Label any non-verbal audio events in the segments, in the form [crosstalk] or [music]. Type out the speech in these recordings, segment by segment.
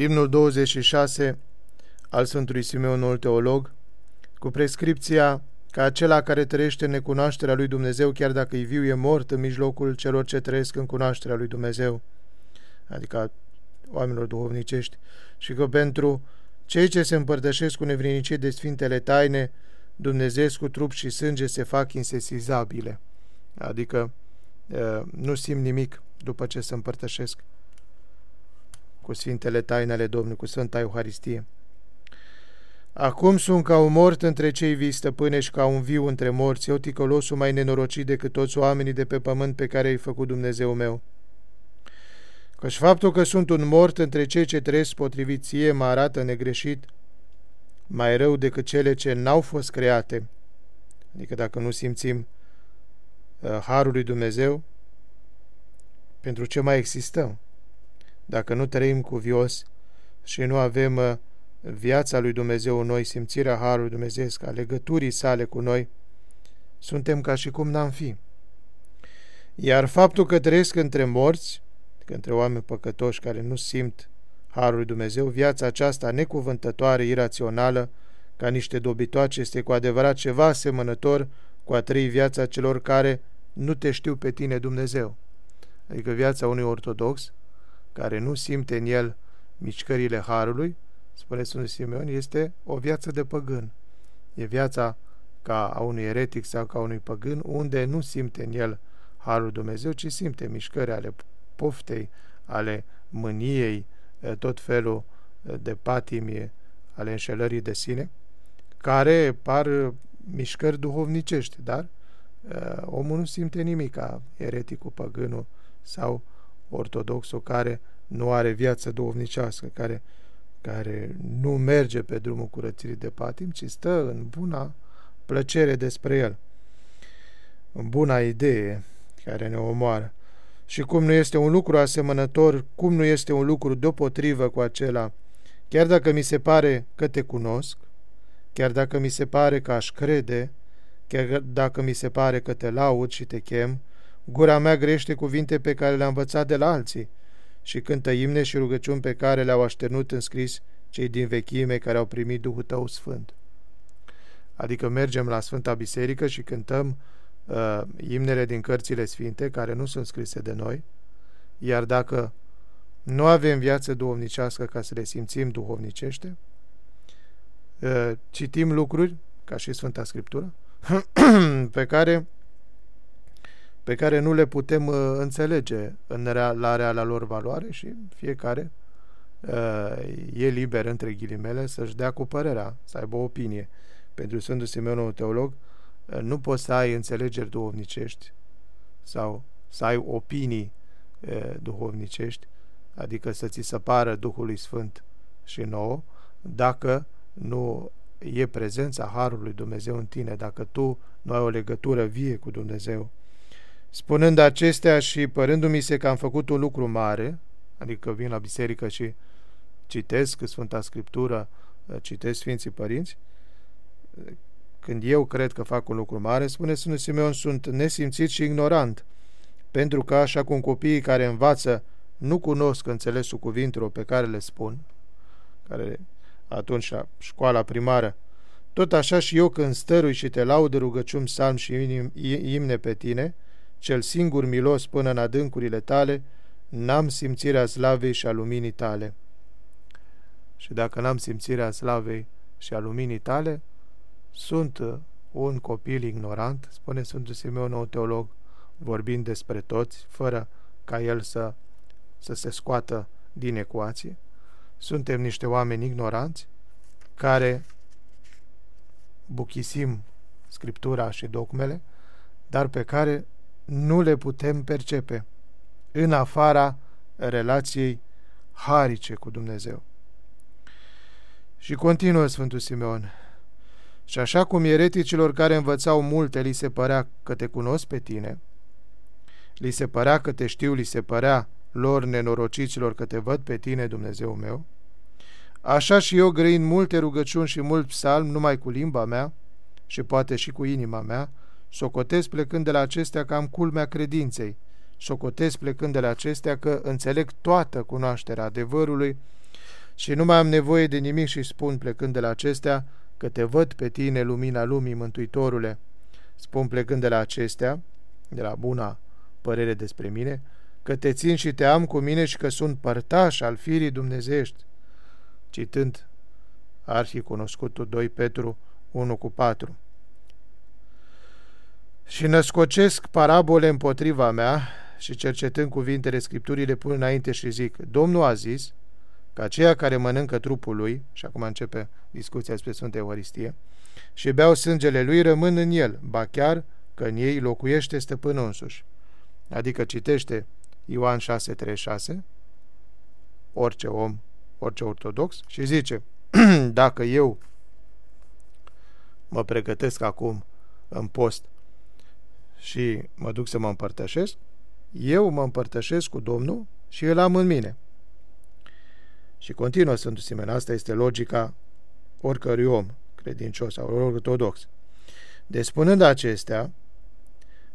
Imnul 26 al Sfântului Simeon, noul teolog, cu prescripția că acela care trăiește în necunoașterea lui Dumnezeu, chiar dacă e viu, e mort în mijlocul celor ce trăiesc în cunoașterea lui Dumnezeu, adică oamenilor duhovnicești, și că pentru cei ce se împărtășesc cu nevrinicie de sfintele taine, Dumnezeu cu trup și sânge se fac insesizabile, adică nu simt nimic după ce se împărtășesc cu sfintele taine ale Domnului, cu Sfânta Euharistie. Acum sunt ca un mort între cei vii stăpâne și ca un viu între morți, eu ticălosul mai nenorocit decât toți oamenii de pe pământ pe care ai făcut Dumnezeu meu. Căci faptul că sunt un mort între cei ce trăiesc potrivit ție mă arată negreșit mai rău decât cele ce n-au fost create. Adică dacă nu simțim uh, Harul lui Dumnezeu, pentru ce mai existăm? Dacă nu trăim cuvios și nu avem uh, viața lui Dumnezeu în noi, simțirea Harului Dumnezeu, a legăturii sale cu noi, suntem ca și cum n-am fi. Iar faptul că trăiesc între morți, între oameni păcătoși care nu simt Harul lui Dumnezeu, viața aceasta necuvântătoare, irațională, ca niște dobitoace, este cu adevărat ceva asemănător cu a trăi viața celor care nu te știu pe tine Dumnezeu. Adică viața unui ortodox, care nu simte în el mișcările Harului, spune Sfântul Simeon, este o viață de păgân. E viața ca a unui eretic sau ca a unui păgân, unde nu simte în el Harul Dumnezeu, ci simte mișcări ale poftei, ale mâniei, tot felul de patimi ale înșelării de sine, care par mișcări duhovnicești, dar omul nu simte nimic ca ereticul, păgânul sau ortodoxul care nu are viață duhovnicească, care care nu merge pe drumul curățirii de patim, ci stă în buna plăcere despre el, în buna idee care ne omoară. Și cum nu este un lucru asemănător, cum nu este un lucru deopotrivă cu acela, chiar dacă mi se pare că te cunosc, chiar dacă mi se pare că aș crede, chiar dacă mi se pare că te laud și te chem, gura mea grește cuvinte pe care le-am învățat de la alții, și cântă imne și rugăciuni pe care le-au așternut în scris cei din vechime care au primit Duhul Tău Sfânt. Adică mergem la Sfânta Biserică și cântăm uh, imnele din cărțile sfinte care nu sunt scrise de noi, iar dacă nu avem viață duhovnicească ca să le simțim duhovnicește, uh, citim lucruri, ca și Sfânta Scriptură, [clears throat] pe care pe care nu le putem uh, înțelege în rea, la reala lor valoare și fiecare uh, e liber, între ghilimele, să-și dea cu părerea, să aibă o opinie. Pentru Sfântul Simeon, un teolog, uh, nu poți să ai înțelegeri duhovnicești sau să ai opinii uh, duhovnicești, adică să ți se pară Duhului Sfânt și nouă, dacă nu e prezența Harului Dumnezeu în tine, dacă tu nu ai o legătură vie cu Dumnezeu, Spunând acestea și părându-mi se că am făcut un lucru mare, adică vin la biserică și citesc Sfânta Scriptură, citesc Sfinții Părinți, când eu cred că fac un lucru mare, spune Sfântul Simeon, sunt nesimțit și ignorant, pentru că, așa cum copiii care învață nu cunosc înțelesul cuvintelor pe care le spun, care atunci la școala primară, tot așa și eu când stărui și te laud de rugăciuni, salm și imne pe tine, cel singur milos până în adâncurile tale, n-am simțirea slavei și a luminii tale. Și dacă n-am simțirea slavei și a luminii tale, sunt un copil ignorant, spune Sfântul Simeon, un teolog, vorbind despre toți, fără ca el să, să se scoată din ecuație. Suntem niște oameni ignoranți care buchisim Scriptura și dogmele, dar pe care nu le putem percepe în afara relației harice cu Dumnezeu. Și continuă Sfântul Simeon. Și așa cum ereticilor care învățau multe li se părea că te cunosc pe tine, li se părea că te știu, li se părea lor nenorocicilor că te văd pe tine, Dumnezeu meu, așa și eu grăind multe rugăciuni și mult psalm numai cu limba mea și poate și cu inima mea, Socotez plecând de la acestea că am culmea credinței. Socotez plecând de la acestea că înțeleg toată cunoașterea adevărului și nu mai am nevoie de nimic și spun plecând de la acestea că te văd pe tine, lumina lumii, Mântuitorule. Spun plecând de la acestea, de la buna părere despre mine, că te țin și te am cu mine și că sunt părtaș al firii dumnezeiești. Citând arhicunoscutul 2 Petru 1 cu 4. Și născocesc parabole împotriva mea și cercetând cuvintele Scripturii le pun înainte și zic, Domnul a zis că aceia care mănâncă trupul lui, și acum începe discuția despre Sfânta Euharistie, și beau sângele lui, rămân în el, ba chiar că în ei locuiește stăpânul însuși. Adică citește Ioan 6:36, orice om, orice ortodox, și zice, [clears throat] dacă eu mă pregătesc acum în post și mă duc să mă împărtășesc, eu mă împărtășesc cu Domnul și îl am în mine. Și continuă Sfântul Simeon, asta este logica oricărui om credincios sau ortodox. Deci spunând acestea,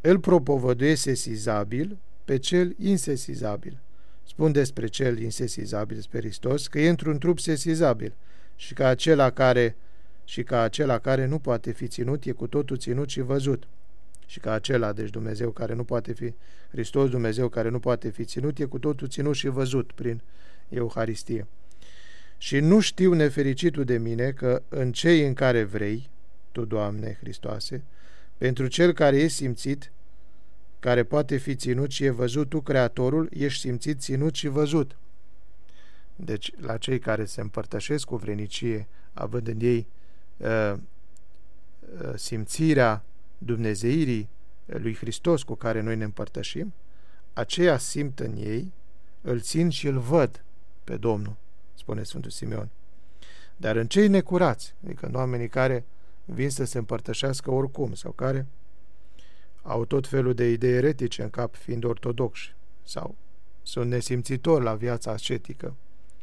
îl propovăduie sesizabil pe cel insesizabil. Spun despre cel insesizabil, despre Hristos, că e într-un trup sesizabil și că acela care și că acela care nu poate fi ținut e cu totul ținut și văzut. Și că acela, deci Dumnezeu care nu poate fi, Hristos Dumnezeu care nu poate fi ținut, e cu totul ținut și văzut prin Euharistie. Și nu știu nefericitul de mine că în cei în care vrei, Tu, Doamne Hristoase, pentru cel care e simțit, care poate fi ținut și e văzut, Tu, Creatorul, ești simțit, ținut și văzut. Deci, la cei care se împărtășesc cu vrenicie, având în ei uh, uh, simțirea dumnezeirii lui Hristos cu care noi ne împărtășim, aceia simt în ei, îl țin și îl văd pe Domnul, spune Sfântul Simeon. Dar în cei necurați, adică în oamenii care vin să se împărtășească oricum sau care au tot felul de idei eretice în cap fiind ortodoxi sau sunt nesimțitori la viața ascetică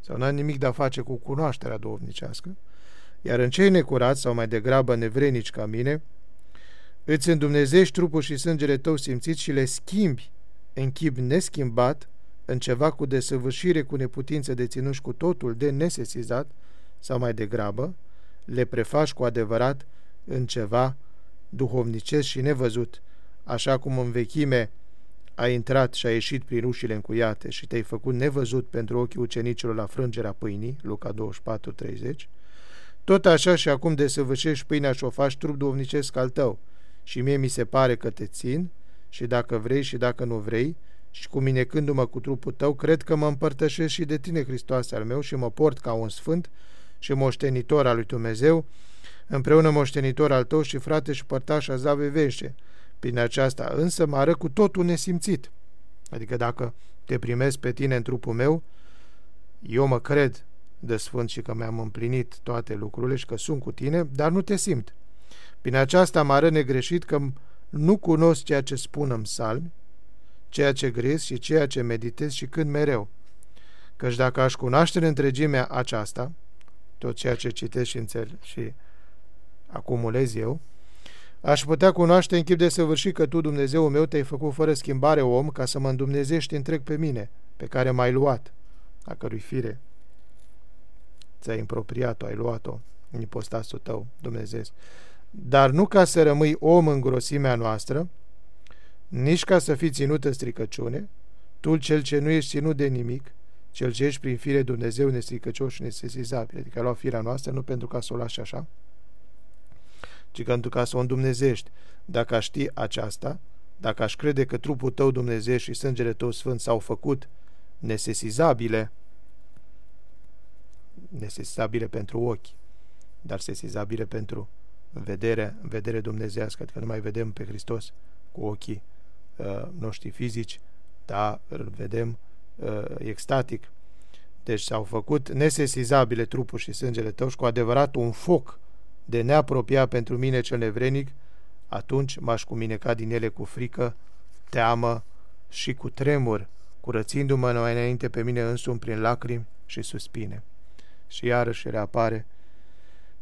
sau nu au nimic de a face cu cunoașterea duhovnicească, iar în cei necurați sau mai degrabă nevrenici ca mine, îți îndumnezești trupul și sângele tău simțit și le schimbi în chip neschimbat în ceva cu desăvârșire cu neputință de ținuși cu totul de nesesizat sau mai degrabă, le prefaci cu adevărat în ceva duhovnicesc și nevăzut, așa cum în vechime a intrat și a ieșit prin ușile încuiate și te-ai făcut nevăzut pentru ochii ucenicilor la frângerea pâinii, Luca 24:30, tot așa și acum desăvârșești pâinea și o faci trup duhovnicesc al tău, și mie mi se pare că te țin, și dacă vrei și dacă nu vrei, și cuminecându-mă cu trupul tău, cred că mă împărtășesc și de tine, Hristos al meu, și mă port ca un sfânt și moștenitor al lui Dumnezeu, împreună moștenitor al tău și frate și părtaș a zave veșe. Prin aceasta însă mă arăt cu totul nesimțit. Adică dacă te primesc pe tine în trupul meu, eu mă cred de sfânt și că mi-am împlinit toate lucrurile și că sunt cu tine, dar nu te simt. Prin aceasta mă arăt negreșit că nu cunosc ceea ce spun în salmi, ceea ce grez și ceea ce meditez și când mereu. Căci dacă aș cunoaște în întregimea aceasta, tot ceea ce citesc și înțeleg și acumulez eu, aș putea cunoaște în chip de săvârșit că Tu, Dumnezeu meu, te-ai făcut fără schimbare om ca să mă îndumnezești întreg pe mine, pe care m-ai luat, a cărui fire ți-ai impropriat-o, ai luat-o în ipostasul tău, Dumnezeu. Dar nu ca să rămâi om în grosimea noastră, nici ca să fii ținut în stricăciune, tu cel ce nu ești ținut de nimic, cel ce ești prin fire Dumnezeu nestricăcios și nesesizabil, adică a luat firea noastră nu pentru ca să o lași așa, ci pentru ca să o îndumnezești. Dacă aș ști aceasta, dacă aș crede că trupul tău Dumnezeu și sângele tău sfânt s-au făcut nesesizabile, nesesizabile pentru ochi, dar sesizabile pentru vedere, vedere dumnezească, adică nu mai vedem pe Hristos cu ochii uh, noștri fizici, dar îl vedem uh, extatic. Deci s-au făcut nesesizabile trupul și sângele tău și cu adevărat un foc de neapropiat pentru mine cel nevrenic, atunci m-aș cumineca din ele cu frică, teamă și cu tremur, curățindu-mă mai înainte pe mine însumi prin lacrimi și suspine. Și iarăși reapare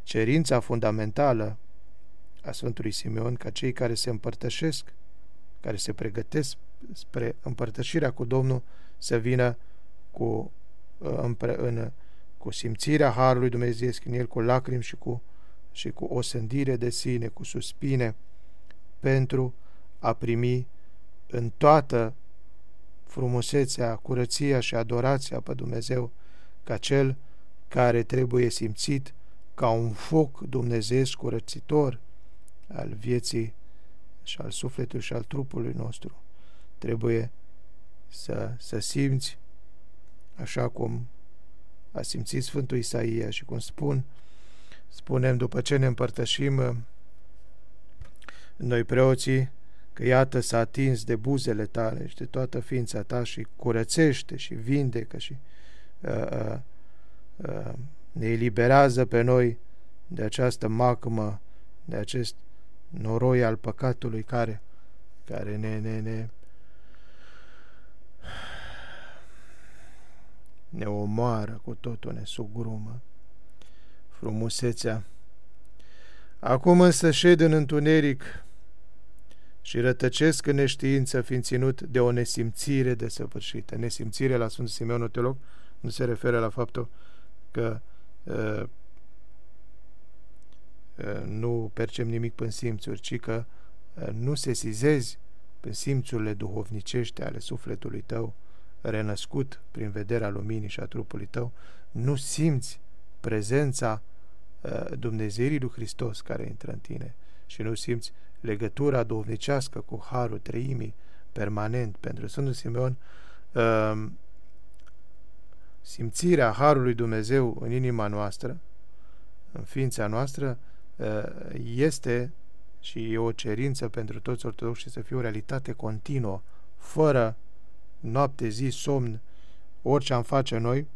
cerința fundamentală a Sfântului Simeon ca cei care se împărtășesc, care se pregătesc spre împărtășirea cu Domnul să vină cu, în, în, cu simțirea Harului Dumnezeu în el, cu lacrimi și cu, și cu o sândire de sine, cu suspine, pentru a primi în toată frumusețea, curăția și adorația pe Dumnezeu ca cel care trebuie simțit ca un foc dumnezeesc curățitor al vieții și al sufletului și al trupului nostru. Trebuie să, să simți așa cum a simțit Sfântul Isaia și cum spun, spunem după ce ne împărtășim noi preoții, că iată s-a atins de buzele tale și de toată ființa ta și curățește și vindecă și uh, uh, uh, ne eliberează pe noi de această macmă, de acest noroi al păcatului care, care ne, ne, ne, ne omoară cu totul, ne sugrumă frumusețea. Acum însă șed în întuneric și rătăcesc în neștiință fiind ținut de o nesimțire desăvârșită. Nesimțire la Sfântul Simeon Otelog nu se referă la faptul că uh, uh, nu percem nimic prin simțuri, ci că uh, nu se sizezi prin simțurile duhovnicești ale sufletului tău, renăscut prin vederea luminii și a trupului tău, nu simți prezența uh, Dumnezeirii lui Hristos care intră în tine și nu simți legătura duhovnicească cu Harul Treimii permanent pentru Sfântul Simeon, uh, simțirea Harului Dumnezeu în inima noastră, în ființa noastră, uh, este și e o cerință pentru toți ortodoxi să fie o realitate continuă, fără noapte, zi, somn, orice am face noi,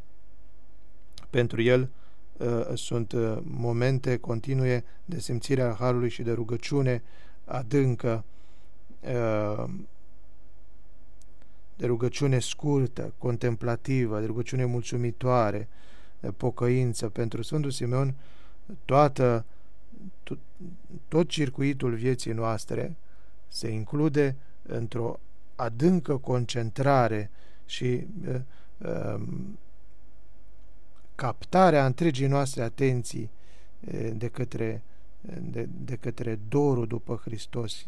pentru el uh, sunt uh, momente continue de simțire a Harului și de rugăciune adâncă, uh, de rugăciune scurtă, contemplativă, de rugăciune mulțumitoare, de pocăință. Pentru Sfântul Simeon, toată, tot, tot circuitul vieții noastre se include într-o adâncă concentrare și uh, uh, captarea întregii noastre atenții uh, de către, de, de către dorul după Hristos.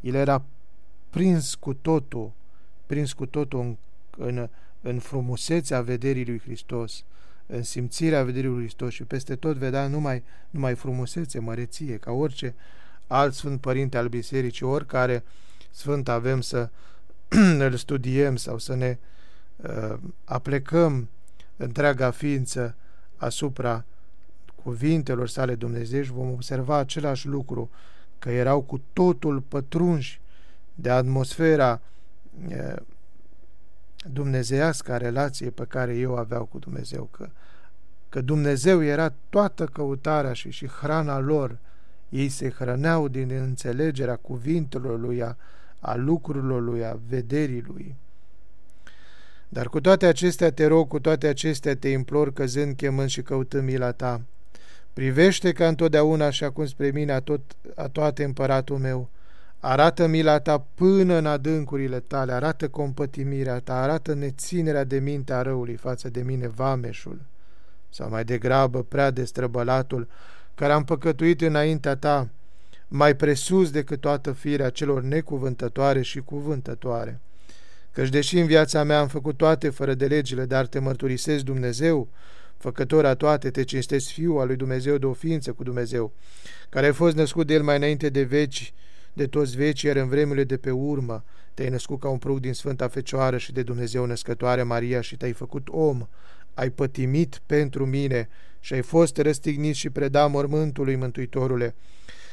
El era prins cu totul, prins cu totul în, în, în frumusețea vederii lui Hristos, în simțirea vederii lui Hristos și peste tot vedea numai, numai frumusețe, măreție, ca orice alt Sfânt Părinte al Bisericii, oricare Sfânt avem să, [clears throat] îl studiem sau să ne uh, aplecăm întreaga ființă asupra cuvintelor sale Dumnezeu și vom observa același lucru, că erau cu totul pătrunși de atmosfera uh, dumnezeiască a relației pe care eu aveau cu Dumnezeu, că, că Dumnezeu era toată căutarea și, și hrana lor, ei se hrăneau din înțelegerea cuvintelor lui, a, a lucrurilor lui, a vederii lui. Dar cu toate acestea te rog, cu toate acestea te implor, căzând, chemând și căutând mila ta. Privește ca întotdeauna și acum spre mine a, tot, a toate împăratul meu. Arată mila ta până în adâncurile tale, arată compătimirea ta, arată neținerea de minte a răului față de mine, vameșul, sau mai degrabă prea destrăbălatul, care am păcătuit înaintea ta, mai presus decât toată firea celor necuvântătoare și cuvântătoare. Căci deși în viața mea am făcut toate fără de legile, dar te mărturisesc Dumnezeu, făcător a toate, te cinstesc Fiul al lui Dumnezeu de o ființă cu Dumnezeu, care a fost născut de El mai înainte de veci, de toți veci, iar în vremurile de pe urmă te-ai născut ca un pruc din Sfânta Fecioară și de Dumnezeu născătoare Maria și te-ai făcut om, ai pătimit pentru mine și ai fost răstignit și predat mormântului Mântuitorule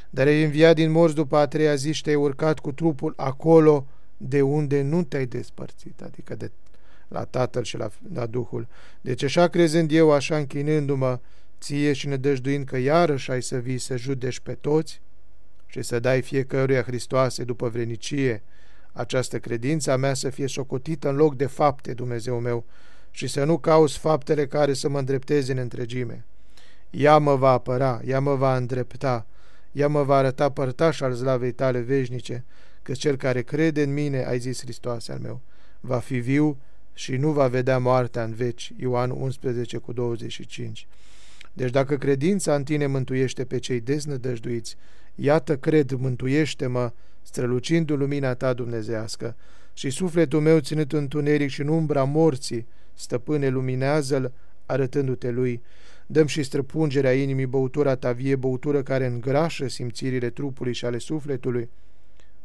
dar ai înviat din morți după a treia zi și te-ai urcat cu trupul acolo de unde nu te-ai despărțit, adică de la Tatăl și la, la Duhul. Deci așa crezând eu, așa închinându-mă ție și nedăjduind că iarăși ai să vii să judești pe toți și să dai fiecăruia Hristoase după vrenicie, această credință a mea să fie socotită în loc de fapte, Dumnezeu meu, și să nu cauți faptele care să mă îndrepteze în întregime. Ea mă va apăra, ea mă va îndrepta, ea mă va arăta părtaș al slavei tale veșnice, că cel care crede în mine, ai zis Hristos al meu, va fi viu și nu va vedea moartea în veci. Ioan 11 cu 25. Deci dacă credința în tine mântuiește pe cei deznădăjduiți, iată cred, mântuiește-mă, strălucindu lumina ta dumnezească, și sufletul meu ținut întuneric și în umbra morții, stăpâne, luminează-l, arătându-te lui. Dăm și străpungerea inimii băutura ta vie, băutură care îngrașă simțirile trupului și ale sufletului,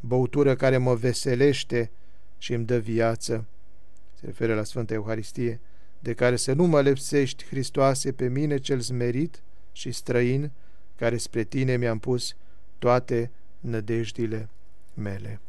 băutură care mă veselește și îmi dă viață. Se referă la Sfânta Euharistie, de care să nu mă lepsești, Hristoase, pe mine cel zmerit și străin, care spre tine mi-am pus toate nădejdile mele.